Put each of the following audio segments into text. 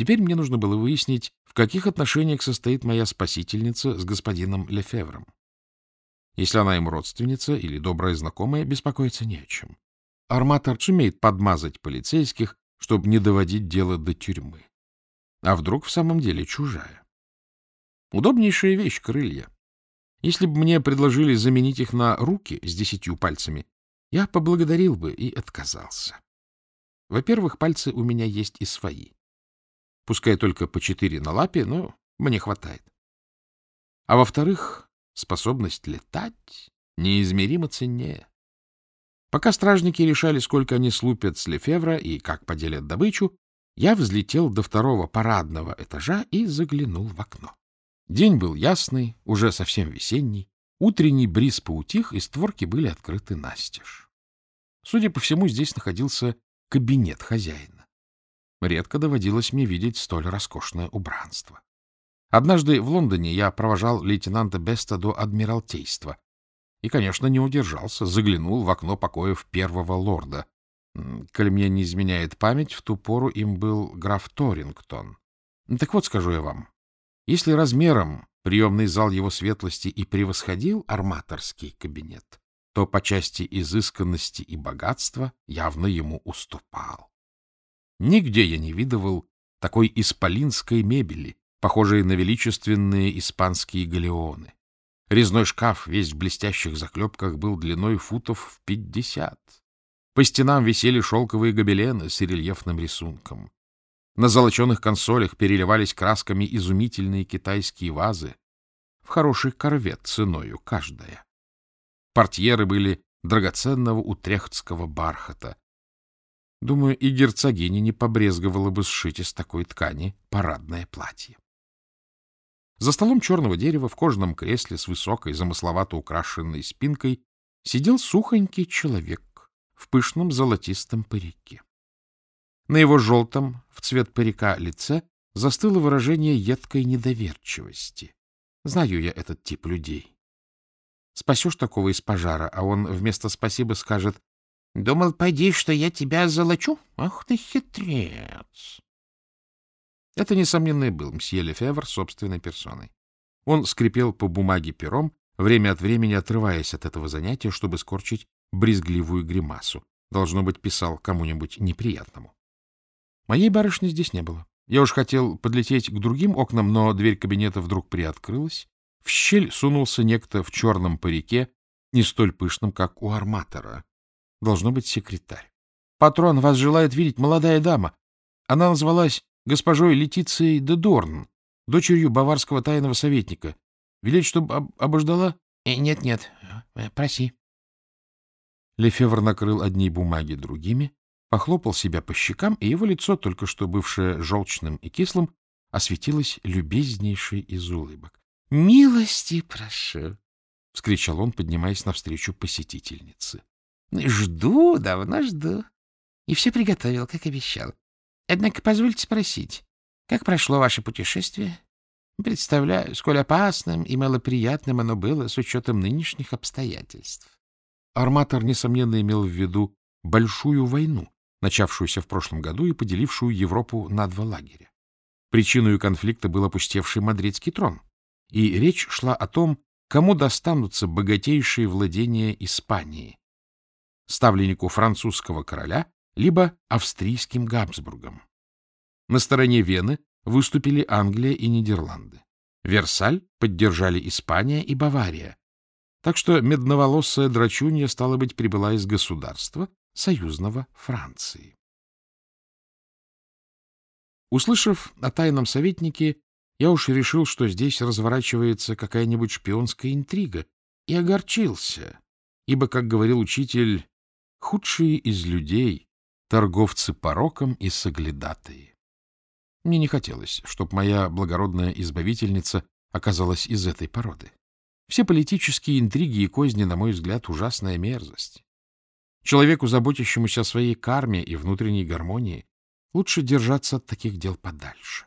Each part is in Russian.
Теперь мне нужно было выяснить, в каких отношениях состоит моя спасительница с господином Лефевром. Если она ему родственница или добрая знакомая, беспокоиться не о чем. Арматор сумеет подмазать полицейских, чтобы не доводить дело до тюрьмы. А вдруг в самом деле чужая? Удобнейшая вещь — крылья. Если бы мне предложили заменить их на руки с десятью пальцами, я поблагодарил бы и отказался. Во-первых, пальцы у меня есть и свои. Пускай только по четыре на лапе, но мне хватает. А во-вторых, способность летать неизмеримо ценнее. Пока стражники решали, сколько они слупят с Лефевра и как поделят добычу, я взлетел до второго парадного этажа и заглянул в окно. День был ясный, уже совсем весенний. Утренний бриз поутих, и створки были открыты настежь. Судя по всему, здесь находился кабинет хозяина. Редко доводилось мне видеть столь роскошное убранство. Однажды в Лондоне я провожал лейтенанта Беста до Адмиралтейства и, конечно, не удержался, заглянул в окно покоев первого лорда. Коль мне не изменяет память, в ту пору им был граф Торингтон. Так вот, скажу я вам, если размером приемный зал его светлости и превосходил арматорский кабинет, то по части изысканности и богатства явно ему уступал. Нигде я не видывал такой исполинской мебели, похожей на величественные испанские галеоны. Резной шкаф, весь в блестящих заклепках, был длиной футов в пятьдесят. По стенам висели шелковые гобелены с рельефным рисунком. На золоченых консолях переливались красками изумительные китайские вазы, в хороший корвет ценою каждая. Портьеры были драгоценного утрехтского бархата. Думаю, и герцогиня не побрезговала бы сшить из такой ткани парадное платье. За столом черного дерева в кожаном кресле с высокой, замысловато украшенной спинкой сидел сухонький человек в пышном золотистом парике. На его желтом, в цвет парика лице, застыло выражение едкой недоверчивости. Знаю я этот тип людей. Спасешь такого из пожара, а он вместо «спасибо» скажет «Думал, пойди, что я тебя золочу? Ах ты хитрец!» Это, несомненно, был мсье Лефевр собственной персоной. Он скрипел по бумаге пером, время от времени отрываясь от этого занятия, чтобы скорчить брезгливую гримасу. Должно быть, писал кому-нибудь неприятному. Моей барышни здесь не было. Я уж хотел подлететь к другим окнам, но дверь кабинета вдруг приоткрылась. В щель сунулся некто в черном парике, не столь пышном, как у арматора. Должно быть секретарь. — Патрон, вас желает видеть молодая дама. Она назвалась госпожой Летицией де Дорн, дочерью баварского тайного советника. Велеть, чтобы об обождала? Э, — Нет-нет, э, проси. Лефевр накрыл одни бумаги другими, похлопал себя по щекам, и его лицо, только что бывшее желчным и кислым, осветилось любезнейшей из улыбок. — Милости прошу! — вскричал он, поднимаясь навстречу посетительнице. — Жду, давно жду. И все приготовил, как обещал. Однако позвольте спросить, как прошло ваше путешествие? Представляю, сколь опасным и малоприятным оно было с учетом нынешних обстоятельств. Арматор, несомненно, имел в виду большую войну, начавшуюся в прошлом году и поделившую Европу на два лагеря. Причиной конфликта был опустевший мадридский трон, и речь шла о том, кому достанутся богатейшие владения Испании — ставленнику французского короля либо австрийским Габсбургом. На стороне Вены выступили Англия и Нидерланды. Версаль поддержали Испания и Бавария. Так что медноволосая драчунья, стала быть, прибыла из государства, союзного Франции. Услышав о тайном советнике, я уж решил, что здесь разворачивается какая-нибудь шпионская интрига, и огорчился, ибо, как говорил учитель, худшие из людей торговцы пороком и соглядатые. Мне не хотелось, чтобы моя благородная избавительница оказалась из этой породы. Все политические интриги и козни, на мой взгляд, ужасная мерзость. Человеку, заботящемуся о своей карме и внутренней гармонии, лучше держаться от таких дел подальше.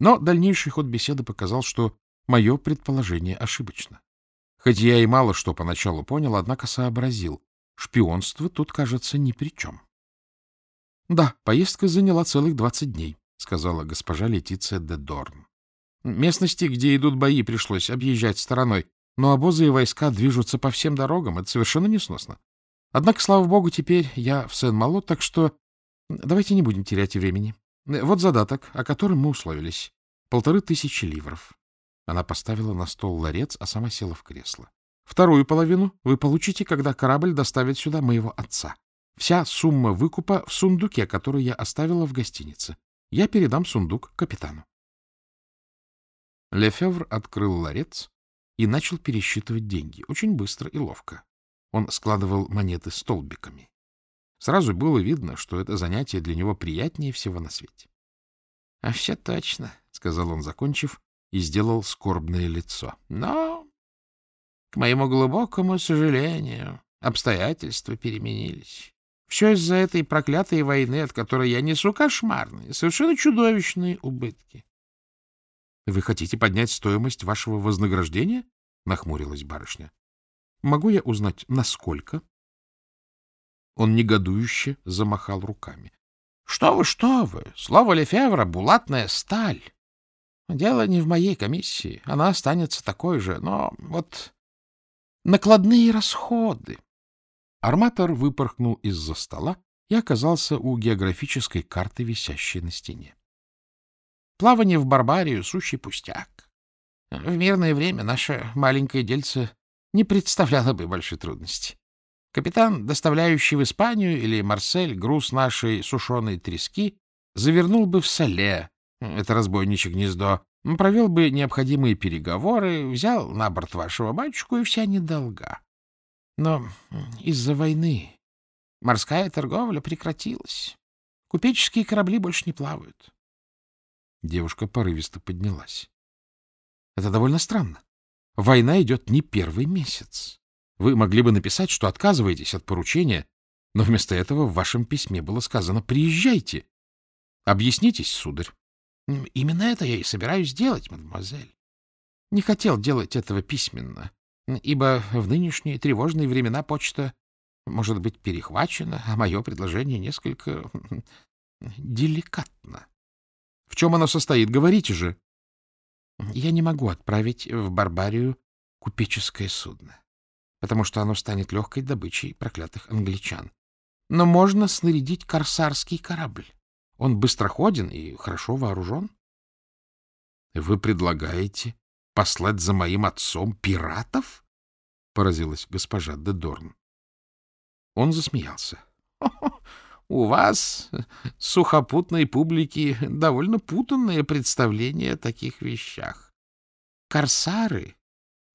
Но дальнейший ход беседы показал, что мое предположение ошибочно. Хоть я и мало что поначалу понял, однако сообразил, шпионство тут, кажется, ни при чем. Да, поездка заняла целых двадцать дней. сказала госпожа Летиция де Дорн. Местности, где идут бои, пришлось объезжать стороной, но обозы и войска движутся по всем дорогам. Это совершенно несносно. Однако, слава богу, теперь я в Сен-Мало, так что давайте не будем терять времени. Вот задаток, о котором мы условились. Полторы тысячи ливров. Она поставила на стол ларец, а сама села в кресло. Вторую половину вы получите, когда корабль доставит сюда моего отца. Вся сумма выкупа в сундуке, который я оставила в гостинице. Я передам сундук капитану. Лефевр открыл ларец и начал пересчитывать деньги. Очень быстро и ловко. Он складывал монеты столбиками. Сразу было видно, что это занятие для него приятнее всего на свете. — А все точно, — сказал он, закончив, и сделал скорбное лицо. — Но, к моему глубокому сожалению, обстоятельства переменились. Все из-за этой проклятой войны, от которой я несу кошмарные, совершенно чудовищные убытки. — Вы хотите поднять стоимость вашего вознаграждения? — нахмурилась барышня. — Могу я узнать, насколько? Он негодующе замахал руками. — Что вы, что вы! Слово Лефевра — булатная сталь. Дело не в моей комиссии. Она останется такой же. Но вот накладные расходы. Арматор выпорхнул из-за стола и оказался у географической карты, висящей на стене. Плавание в Барбарию — сущий пустяк. В мирное время наше маленькое дельце не представляло бы большой трудности. Капитан, доставляющий в Испанию или Марсель груз нашей сушеной трески, завернул бы в соле, это разбойничье гнездо, провел бы необходимые переговоры, взял на борт вашего батюшку и вся недолга. Но из-за войны морская торговля прекратилась. Купеческие корабли больше не плавают. Девушка порывисто поднялась. Это довольно странно. Война идет не первый месяц. Вы могли бы написать, что отказываетесь от поручения, но вместо этого в вашем письме было сказано «приезжайте». Объяснитесь, сударь. Именно это я и собираюсь делать, мадемуазель. Не хотел делать этого письменно, ибо в нынешние тревожные времена почта может быть перехвачена, а мое предложение несколько деликатно. В чем оно состоит? Говорите же. Я не могу отправить в Барбарию купеческое судно, потому что оно станет легкой добычей проклятых англичан. Но можно снарядить корсарский корабль. Он быстроходен и хорошо вооружен. — Вы предлагаете послать за моим отцом пиратов? — поразилась госпожа де Дорн. Он засмеялся. — У вас, сухопутной публики, довольно путанное представление о таких вещах. Корсары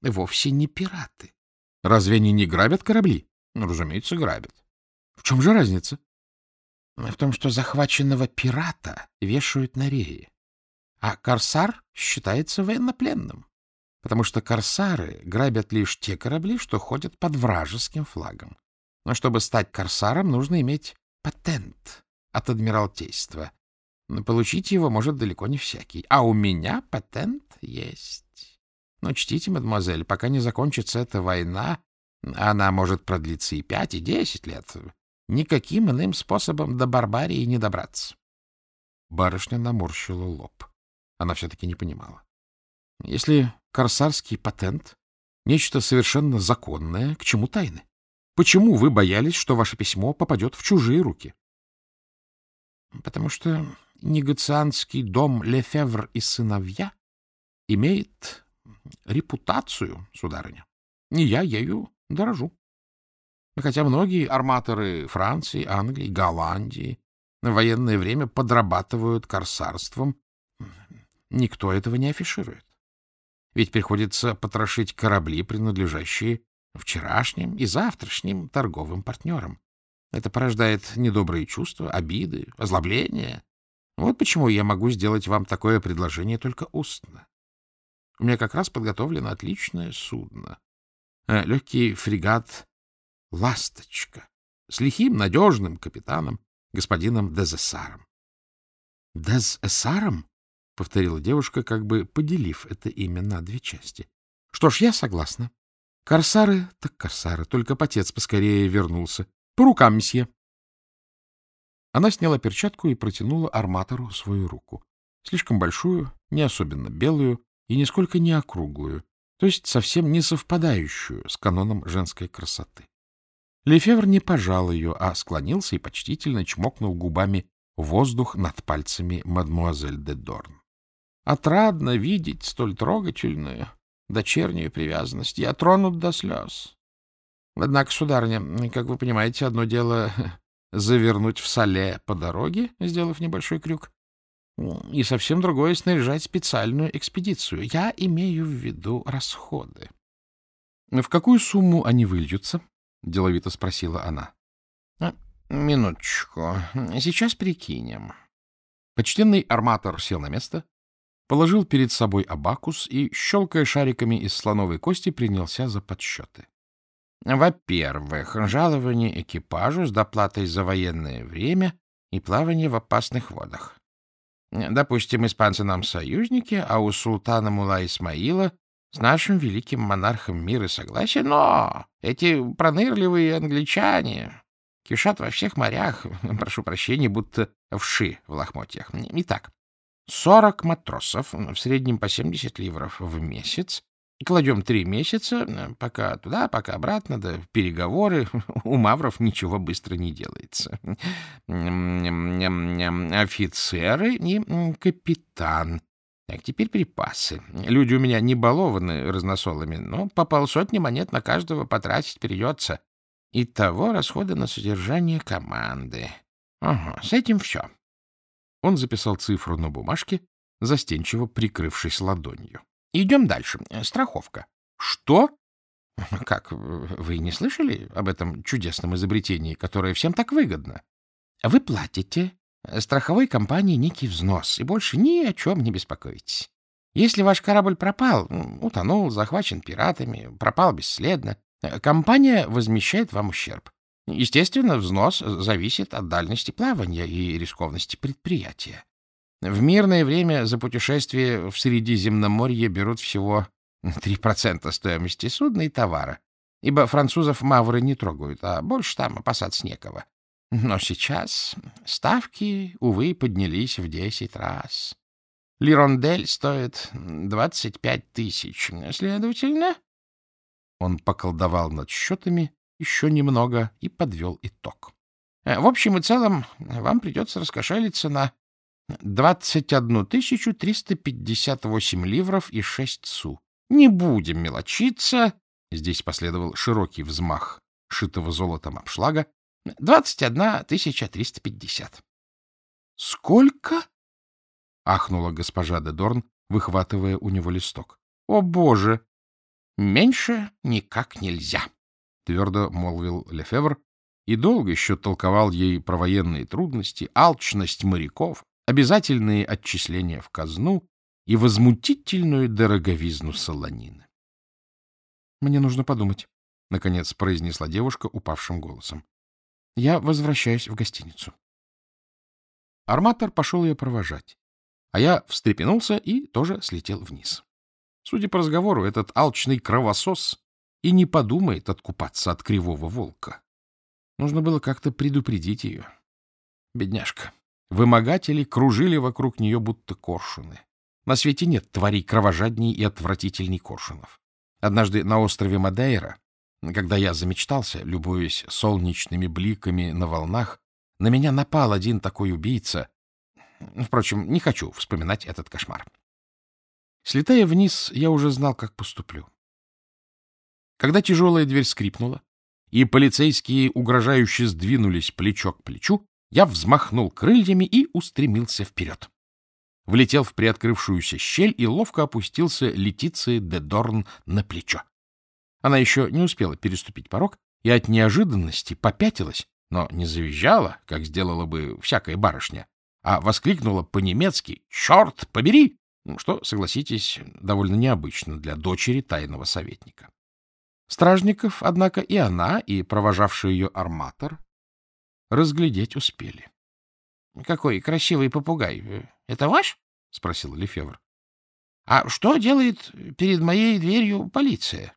вовсе не пираты. — Разве они не грабят корабли? Ну, — Разумеется, грабят. — В чем же разница? В том, что захваченного пирата вешают на рее, а корсар считается военнопленным, потому что корсары грабят лишь те корабли, что ходят под вражеским флагом. Но чтобы стать корсаром, нужно иметь патент от Адмиралтейства. Но получить его может далеко не всякий. А у меня патент есть. Но чтите, мадемуазель, пока не закончится эта война, она может продлиться и пять, и десять лет, Никаким иным способом до Барбарии не добраться. Барышня наморщила лоб. Она все-таки не понимала. Если корсарский патент — нечто совершенно законное, к чему тайны? Почему вы боялись, что ваше письмо попадет в чужие руки? — Потому что негацианский дом Лефевр и сыновья имеет репутацию, сударыня. И я ею дорожу. Хотя многие арматоры Франции, Англии, Голландии в военное время подрабатывают корсарством, никто этого не афиширует. Ведь приходится потрошить корабли, принадлежащие вчерашним и завтрашним торговым партнерам. Это порождает недобрые чувства, обиды, озлобления. Вот почему я могу сделать вам такое предложение только устно. У меня как раз подготовлено отличное судно. Э, легкий фрегат ласточка с лихим, надежным капитаном, господином Дезессаром. — Дезессаром? — повторила девушка, как бы поделив это имя на две части. — Что ж, я согласна. Корсары так корсары, только потец поскорее вернулся. По рукам, месье. Она сняла перчатку и протянула арматору свою руку. Слишком большую, не особенно белую и нисколько не округлую, то есть совсем не совпадающую с каноном женской красоты. Лефевр не пожал ее, а склонился и почтительно чмокнул губами воздух над пальцами мадмуазель де Дорн. Отрадно видеть столь трогательную дочернюю привязанность. Я тронут до слез. Однако, сударыня, как вы понимаете, одно дело завернуть в соле по дороге, сделав небольшой крюк, и совсем другое — снаряжать специальную экспедицию. Я имею в виду расходы. — В какую сумму они выльются? — деловито спросила она. А, — Минуточку. Сейчас прикинем. Почтенный арматор сел на место, положил перед собой абакус и, щелкая шариками из слоновой кости, принялся за подсчеты. Во-первых, жалование экипажу с доплатой за военное время и плавание в опасных водах. Допустим, испанцы нам союзники, а у султана Мула Исмаила с нашим великим монархом мир и согласие, но эти пронырливые англичане кишат во всех морях, прошу прощения, будто вши в лохмотьях. Итак, сорок матросов, в среднем по семьдесят ливров в месяц, Кладем три месяца, пока туда, пока обратно, да переговоры. У мавров ничего быстро не делается. Офицеры и капитан. Так, теперь припасы. Люди у меня не балованы разносолами, но по полсотни монет на каждого потратить придется. Итого расходы на содержание команды. Ага, с этим все. Он записал цифру на бумажке, застенчиво прикрывшись ладонью. Идем дальше. Страховка. Что? Как, вы не слышали об этом чудесном изобретении, которое всем так выгодно? Вы платите страховой компании некий взнос и больше ни о чем не беспокоитесь. Если ваш корабль пропал, утонул, захвачен пиратами, пропал бесследно, компания возмещает вам ущерб. Естественно, взнос зависит от дальности плавания и рискованности предприятия. В мирное время за путешествие в Средиземноморье берут всего 3% стоимости судна и товара, ибо французов мавры не трогают, а больше там опасаться некого. Но сейчас ставки, увы, поднялись в 10 раз. Лирондель стоит 25 тысяч. Следовательно, он поколдовал над счетами еще немного и подвел итог. В общем и целом, вам придется раскошелиться на Двадцать одну тысячу триста пятьдесят восемь ливров и шесть су. Не будем мелочиться. Здесь последовал широкий взмах шитого золотом обшлага. Двадцать одна тысяча триста пятьдесят. — Сколько? — ахнула госпожа де Дорн, выхватывая у него листок. — О, боже! Меньше никак нельзя, — твердо молвил Лефевр и долго еще толковал ей про военные трудности, алчность моряков, обязательные отчисления в казну и возмутительную дороговизну солонины. — Мне нужно подумать, — наконец произнесла девушка упавшим голосом. — Я возвращаюсь в гостиницу. Арматор пошел ее провожать, а я встрепенулся и тоже слетел вниз. Судя по разговору, этот алчный кровосос и не подумает откупаться от кривого волка. Нужно было как-то предупредить ее. Бедняжка. Вымогатели кружили вокруг нее, будто коршуны. На свете нет тварей кровожадней и отвратительней коршунов. Однажды на острове Мадейра, когда я замечтался, любуясь солнечными бликами на волнах, на меня напал один такой убийца. Впрочем, не хочу вспоминать этот кошмар. Слетая вниз, я уже знал, как поступлю. Когда тяжелая дверь скрипнула, и полицейские угрожающе сдвинулись плечо к плечу, я взмахнул крыльями и устремился вперед. Влетел в приоткрывшуюся щель и ловко опустился Летиции де Дорн на плечо. Она еще не успела переступить порог и от неожиданности попятилась, но не завизжала, как сделала бы всякая барышня, а воскликнула по-немецки «Черт побери!», что, согласитесь, довольно необычно для дочери тайного советника. Стражников, однако, и она, и провожавший ее арматор разглядеть успели. — Какой красивый попугай. Это ваш? — спросил Лефевр. — А что делает перед моей дверью полиция? —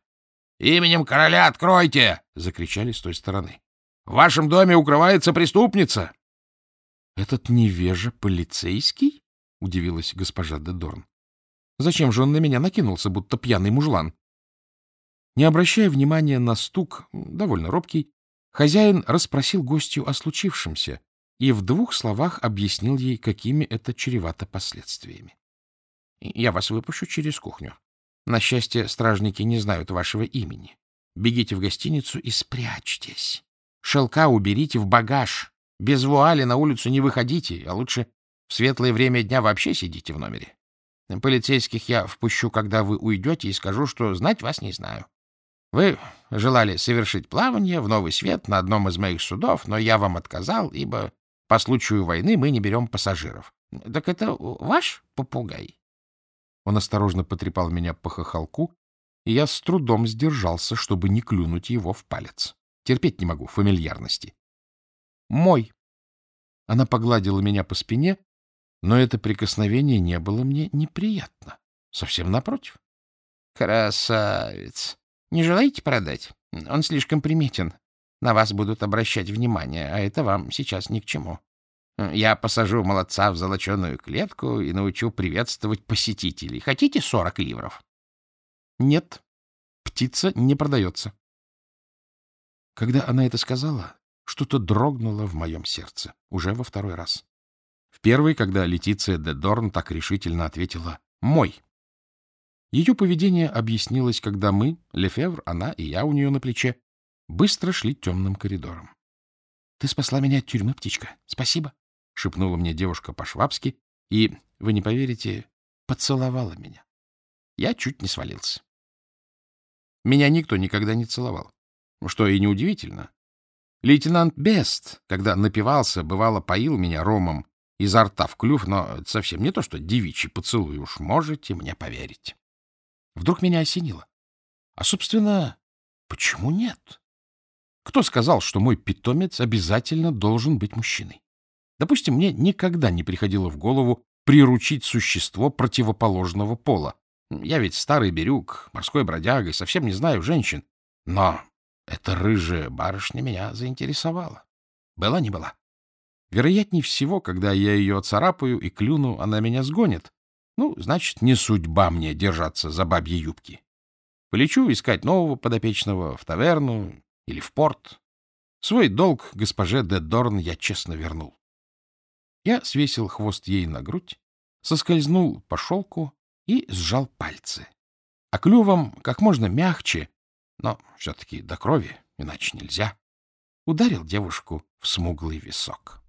Именем короля откройте! — закричали с той стороны. — В вашем доме укрывается преступница! — Этот невежа полицейский? — удивилась госпожа де Дорн. — Зачем же он на меня накинулся, будто пьяный мужлан? Не обращая внимания на стук, довольно робкий, хозяин расспросил гостью о случившемся и в двух словах объяснил ей, какими это чревато последствиями. — Я вас выпущу через кухню. На счастье, стражники не знают вашего имени. Бегите в гостиницу и спрячьтесь. Шелка уберите в багаж. Без вуали на улицу не выходите, а лучше в светлое время дня вообще сидите в номере. Полицейских я впущу, когда вы уйдете, и скажу, что знать вас не знаю. Вы желали совершить плавание в Новый Свет на одном из моих судов, но я вам отказал, ибо по случаю войны мы не берем пассажиров. Так это ваш попугай? Он осторожно потрепал меня по хохолку, и я с трудом сдержался, чтобы не клюнуть его в палец. Терпеть не могу фамильярности. Мой. Она погладила меня по спине, но это прикосновение не было мне неприятно. Совсем напротив. Красавец. Не желаете продать? Он слишком приметен. На вас будут обращать внимание, а это вам сейчас ни к чему. Я посажу молодца в золоченую клетку и научу приветствовать посетителей. Хотите сорок ливров? Нет, птица не продается. Когда она это сказала, что-то дрогнуло в моем сердце, уже во второй раз. В первый, когда Летиция де Дорн так решительно ответила «мой». Ее поведение объяснилось, когда мы, Лефевр, она и я у нее на плече, быстро шли темным коридором. — Ты спасла меня от тюрьмы, птичка. Спасибо. — шепнула мне девушка по-швабски и, вы не поверите, поцеловала меня. Я чуть не свалился. Меня никто никогда не целовал, что и неудивительно. Лейтенант Бест, когда напивался, бывало поил меня ромом изо рта в клюв, но совсем не то, что девичий поцелуй, уж можете мне поверить. Вдруг меня осенило. А, собственно, почему нет? Кто сказал, что мой питомец обязательно должен быть мужчиной? Допустим, мне никогда не приходило в голову приручить существо противоположного пола. Я ведь старый берюк, морской бродяга и совсем не знаю женщин. Но эта рыжая барышня меня заинтересовала. Была не была. Вероятнее всего, когда я ее царапаю и клюну, она меня сгонит. Ну, значит, не судьба мне держаться за бабьи юбки. Полечу искать нового подопечного в таверну или в порт. Свой долг госпоже де Дорн я честно вернул. Я свесил хвост ей на грудь, соскользнул по шелку и сжал пальцы. А клювом как можно мягче, но все-таки до крови, иначе нельзя, ударил девушку в смуглый висок.